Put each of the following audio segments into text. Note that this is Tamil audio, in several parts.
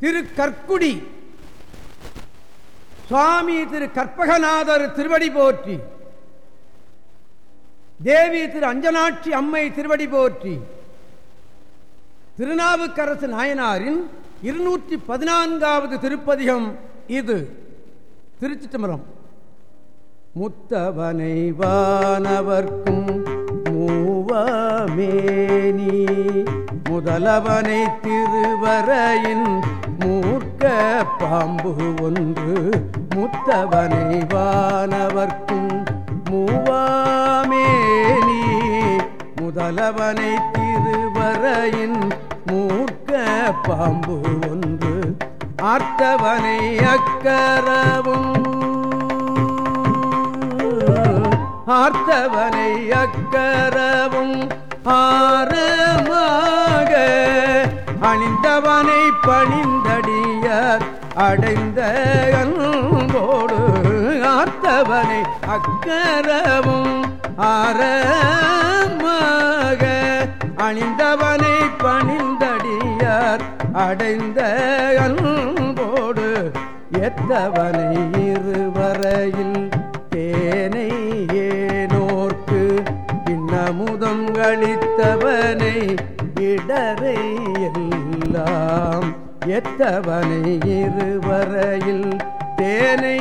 திரு கற்குடி சுவாமி திரு கற்பகநாதர் திருவடி போற்றி. தேவி திரு அஞ்சனாட்சி அம்மை திருவடி போற்றி. திருநாவுக்கரசு நாயனாரின் இருநூற்றி பதினான்காவது திருப்பதிகம் இது. திருச்சி தம்பரம் முத்தவனை வானவர்க்கும் மூவமேனி. முதலவனை திருவரையின் மூர்க்க பாம்பு ஒன்று முத்தவனை வானவர்க்கும். மூவாமேனி முதலவனை திருவரையின் மூக்க பாம்பு ஒன்று ஆர்த்தவனை அக்கரவும். ஆர்த்தவனை அக்கரவும். ஆரமாக அணிந்தவனை பணிந்தடியார் அடைந்த அன்போடு ஆத்தவனை அக்கரவும் ஆரமாக அணிந்தவனை பணிந்தடியார் அடைந்த அன்போடு எத்தவனை இருவரையில் தேனை ஏனோர்க்கு இன்னமுதம் கழித்தவனை இடரை எல்லாம் எத்தவனை இருவரையில் தேனை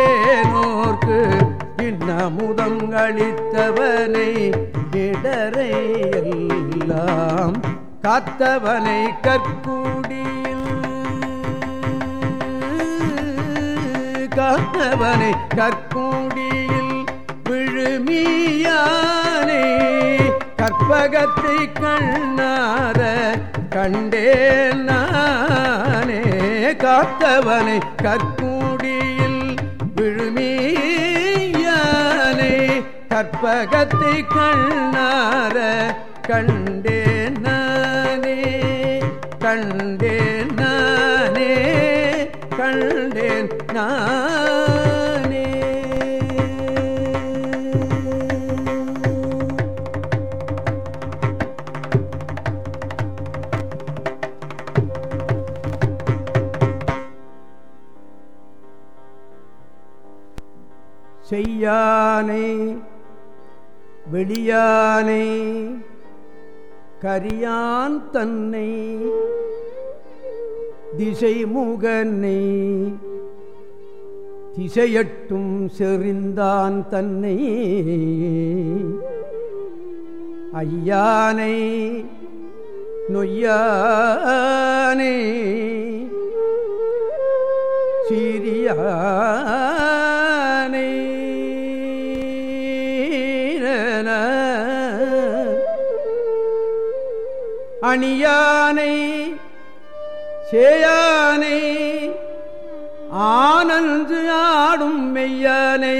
ஏனோர்க்கு இன்னமுதம் களித்தவனை இடரை எல்லாம் காத்தவனை கற்கூடியில். காத்தவனை கற்கூடியில் விழுமியானே கற்பகத்தை கண்ணார கண்டேன் நானே. காத்தவனை கற்கூடியில் விழுமியானே. கற்பகத்தை கண்ணார கண்டேன் நானே. கண்டேன் நானே. கண்டேன் நான். செய்யானை வெளியானை கரியான் தன்னை திசை முகனை திசையட்டும் செறிந்தான் தன்னை. ஐயானை நொய்யானே சீரியானை அணியானை சேயானை ஆனந்து ஆடும் மெய்யானை.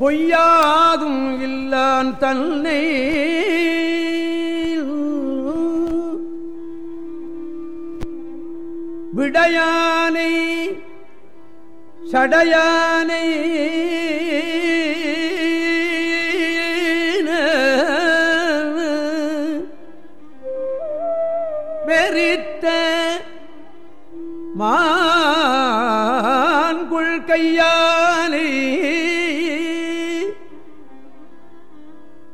பொய்யாதும் இல்லான் தன்னை விடையானை சடையானை பெரித்த மான்குள் கையானை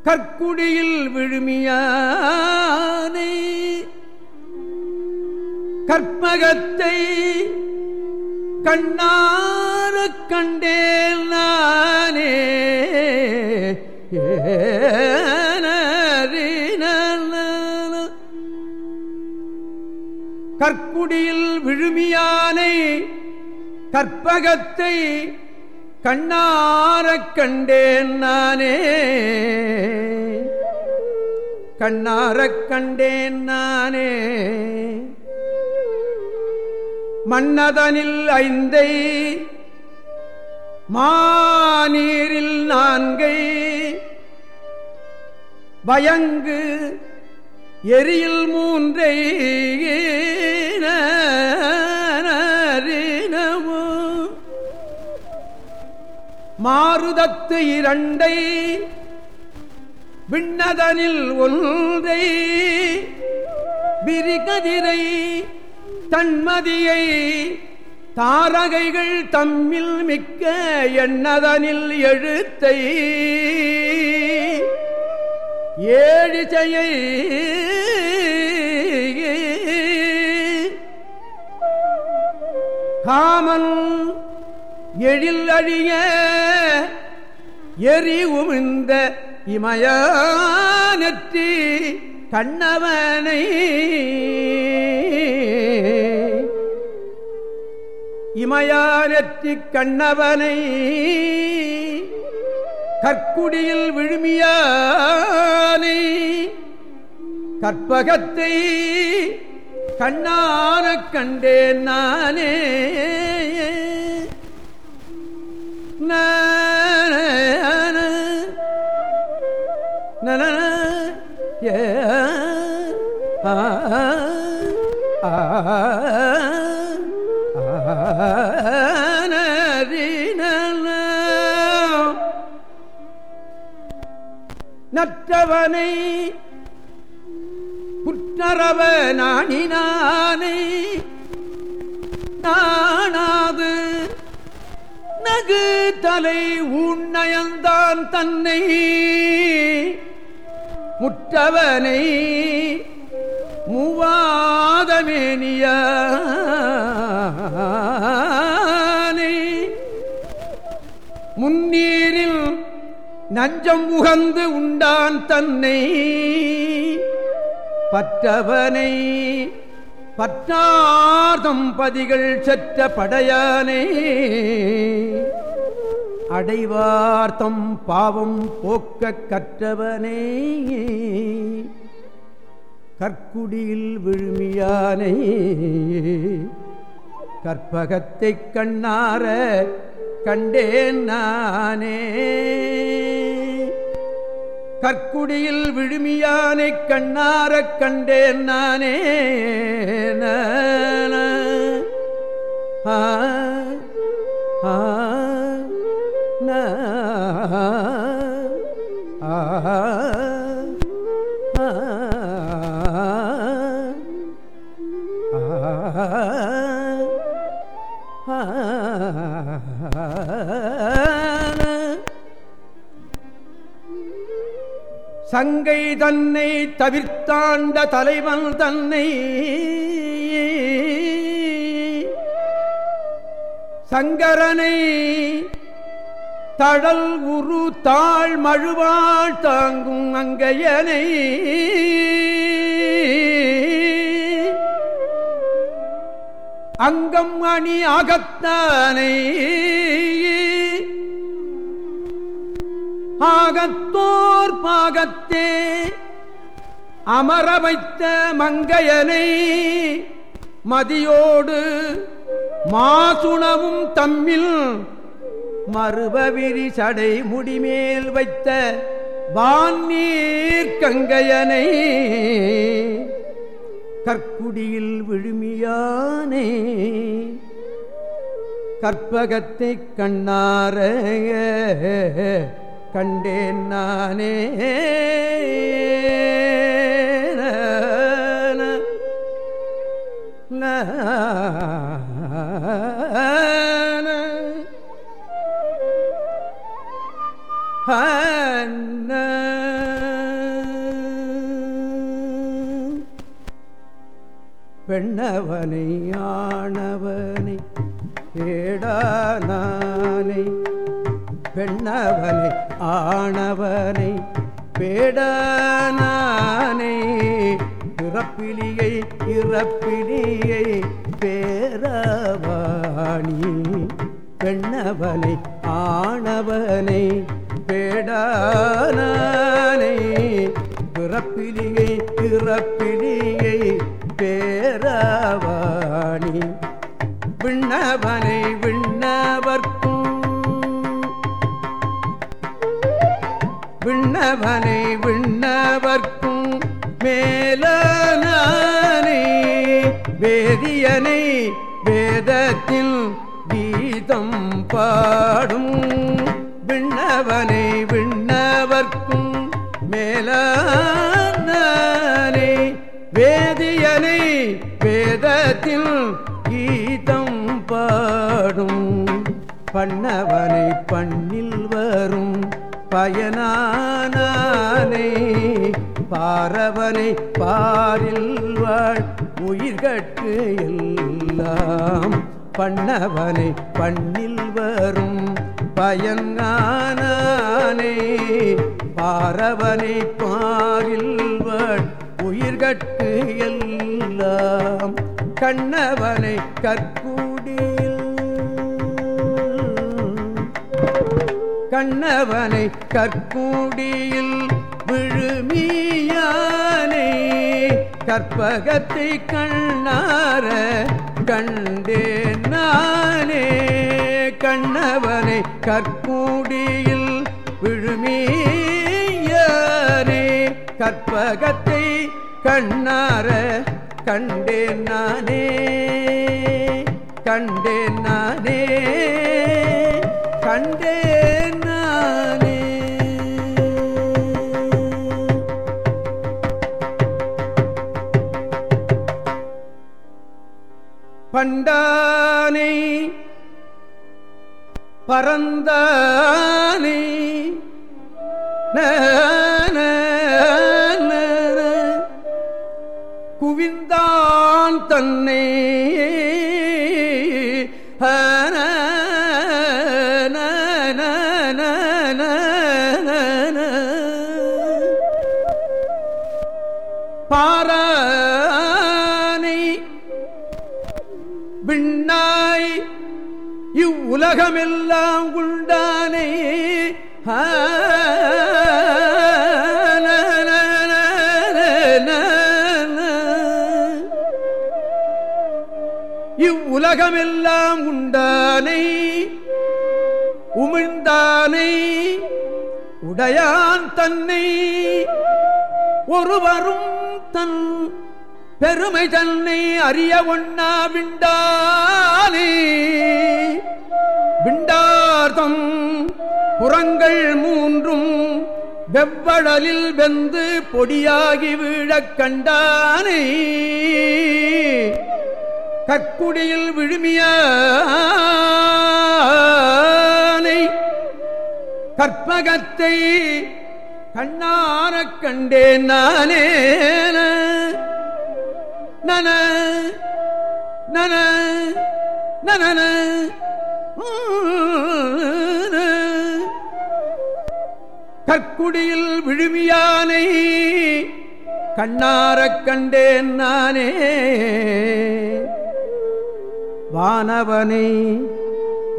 கற்குடியில் விழுமியானை கற்பகத்தை கண்ணார கண்டேன் நானே. கற்குடியில் விழுமியானை கற்பகத்தை கண்ணார கண்டேன் நானே. கண்ணார கண்டேன் நானே. மன்னதனில் ஐந்தை மாநீரில் நான்கை பயங்கு எரியில் மூன்றை மாறுதத்து இரண்டை விண்ணதனில் ஒன்றை விரிகதிரை தன்மதியை தாரகைகள் தம்மில் மிக்க எண்ணதனில் எழுத்தை ஏழிசையை காமன் எழில் அழிய எரி உமிழ்ந்த இமயானற்றி கண்ணவனை இமயானற்றி கண்ணவனை கற்குடியில் விழுமியானை கற்பகத்தை கண்ணான கண்டேன் நானே நன ஏ ஆ ஆ நற்றவனை குற்றரவ நாணினானை நாணாது நகு தலை உண்ணயந்தான் தன்னை. முற்றவனை மூவாதமேனியானை முன்னீரில் நஞ்சம் உகந்து உண்டான் தன்னை. பற்றவனை பற்றார்தம் பதிகள் செற்ற படையானே. அடைவார்த்தம் பாவம் போக்க கற்றவனே. கற்குடியில் விழுமியானை கற்பகத்தை கண்ணார கண்டேன் நானே. கற்குடியில் விழுமியானை கண்ணார கண்டேன் நானே. ஆ ஆ ஆ. சங்கை தன்னை தவிர்த்தாண்ட தலைவன் தன்னை. சங்கரனை தடல் உரு தாழ் மழுவாள் தாங்கும் அங்கையனை. அங்கம் அணி அகத்தானை. ஆகத்தோர் பாகத்தே அமர வைத்த மங்கையனை மதியோடு மாசுணவும் தம்மில் மறுபவிரி சடை முடிமேல் வைத்த வான்நீர் கங்கையனை கற்குடியில் விழுமியானே. கற்பகத்தை கண்ணார கண்டேன் நானே. பெண்ணவனை ஆணவனை ஏடானானை பெண்ணவனை ஆணவனை பேடானானை பிறப்பிலியை இறப்பிலியை பேரவாணி. பெண்ணவனை ஆணவனை பேடானானை பிறப்பிலியை இறப்பிலியை பேரவாணி. விண்ணவனை விண்ணவர்க்கும் விண்ணவனை விண்ணவர்க்கும் மேலானே வேதியனை வேதத்தில் கீதம் பாடும். விண்ணவனை விண்ணவர்க்கும் மேலானே வேதியனை வேதத்தில் கீதம் பாடும். பண்ணவனை பண்ணில் வரும் பயனானே பாரவனை பாரில் வாழ் உயிர்கட்கு எல்லாம். பண்ணவனை பண்ணில் வரும் பயங்கானே பாரவனை பாரில் வாழ் உயிர்கட்கு எல்லாம். கண்ணவனை கற்கூடியில் கண்ணவனை கற்கூடியில் விழுமியானே கற்பகத்தை கண்ணார கண்டே நானே. கண்ணவனை கற்கூடியில் விழுமியானே கற்பகத்தை கண்ணார கண்டேன் நானே. கண்டேன் நானே. கண்டே பண்டானை பரந்தானே குவிந்தான் தன்னை உலகமெல்லாம் உண்டானே. இவ்வுலகமெல்லாம் உண்டானை. உமிழ்ந்தானை. உடையான் தன்னை. ஒருவரும் தன் பெருமை தன்னை அறிய ஒண்ணா விண்டானே விண்டார்த்தம் புறங்கள் மூன்றும் வெவ்வழலில் வெந்து பொடியாகி வீழக் கண்டானே. கற்குடியில் விழுமியானை. கற்பகத்தை கண்ணாரக் கண்டேன் நானே நன நன நன. கற்குடியில் விழுமியானை கண்ணாரக் கண்டேன் நானே. வானவனை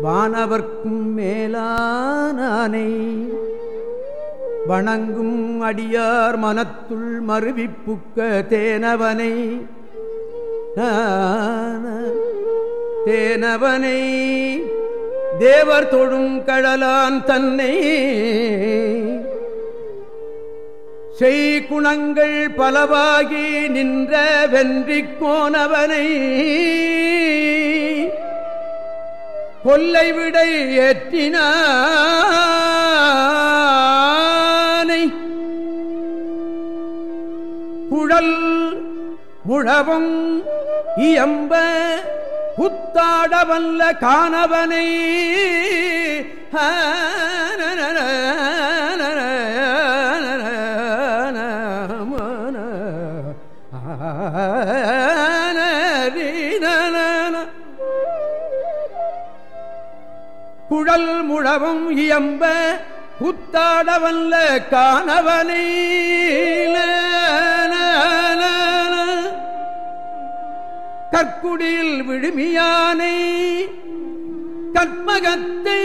வானவர்க்கும் மேலானானை. வணங்கும் அடியார் மனத்துள் மறுவிப்புக்க தேனவனை. தேனவனை தேவர் தொழும் கடலான் தன்னை. செய்குணங்கள் பலவாகி நின்ற வென்றிக் கோனவனை கொல்லை விடை ஏற்றினானை. குழல் முழவும் இயம்ப புத்தாடவல்ல காணவனை. குழல் முழவும் இயம்ப புத்தாடவல்ல காணவனை. கற்குடியில் விழுமியானை கற்பகத்தை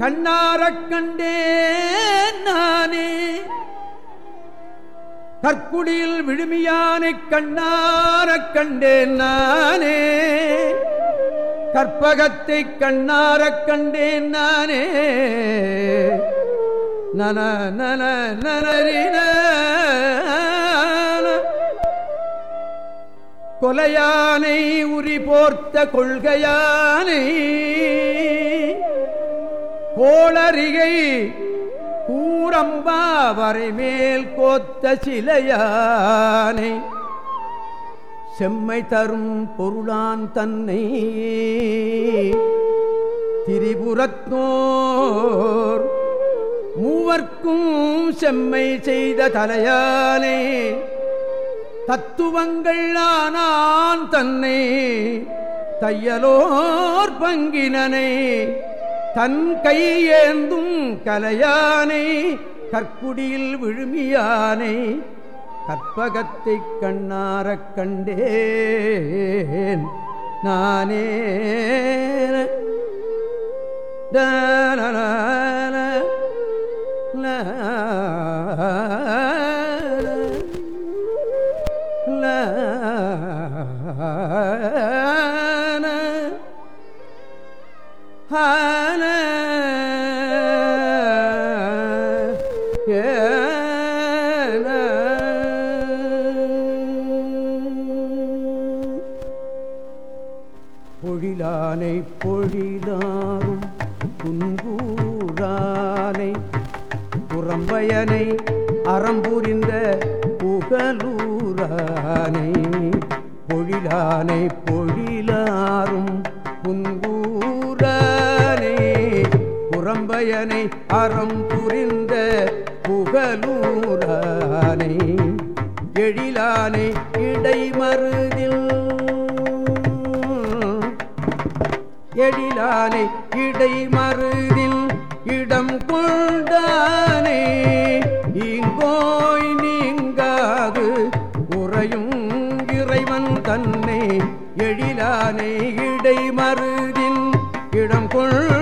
கண்ணாரக் கண்டேன் நானே கற்குடியில் விழுமியானை கண்ணாரக் கண்டேன் நானே கற்பகத்தை கண்ணாரக் கண்டேன் நானே நன நன நனரின கொலையானை உரி போர்த்த கொள்கையானை கோளரிகை கூற ஊரம்பா வரைமேல் கோத்த சிலையானை செம்மை தரும் பொருளான் தன்னை திரிபுரத்தோர் மூவர்க்கும் செம்மை செய்த தலையானே தத்துவங்கள் ஆனான் தன்னை தையலோர் பங்கினனை தன் கையேந்தும் கலையானை கற்குடியில் விழுமியானை கற்பகத்தை கண்ணாரக் கண்டேன் நானே. டனனன, ல, ல, பொழிலானை பொழிலாரும் புன்பூரானை புறம்பயனை அறம்புரிந்த புகலூரானை. பொழிலானை பொழிலாரும் புன்பூரானை புறம்பயனை அறம் புரிந்த புகலூரானை எழிலானை இடைமருதில் எழிலானை இடைமருதில் இடம் கொண்டானே இங்கோய் நீங்காது தன்னை எழிலானை இடை இடைமருதில் இடம் கொள்தானே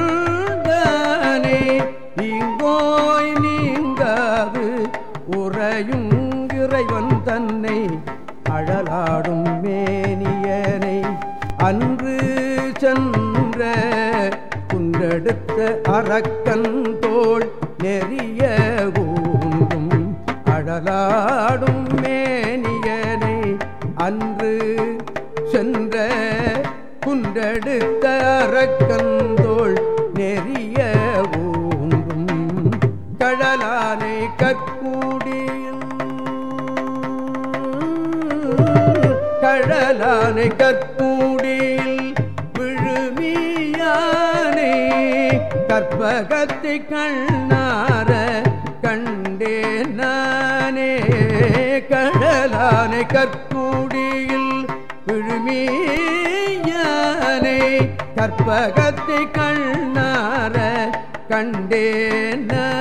இங்கோய் நீங்காது உறையும் இறைவன் தன்னை அழலாடும் மேனியனை. அன்று சென்ற குன்றெடுத்த அரக்கன் தோல் நெறிய கூந்தும் அழலாடும் மே அன்று சென்ற குன்றெடுத்த அரக்கந்தோள் நெறிய ஊன்றும். கடலானை கற்கூடியில். கடலானை கற்கூடியில் விழுமியானே கற்பகத்தை கண்ணார கண்டே நானே. கடலானை கற்பூடியில் கற்பகத்தை கண்ணார கண்டேன்.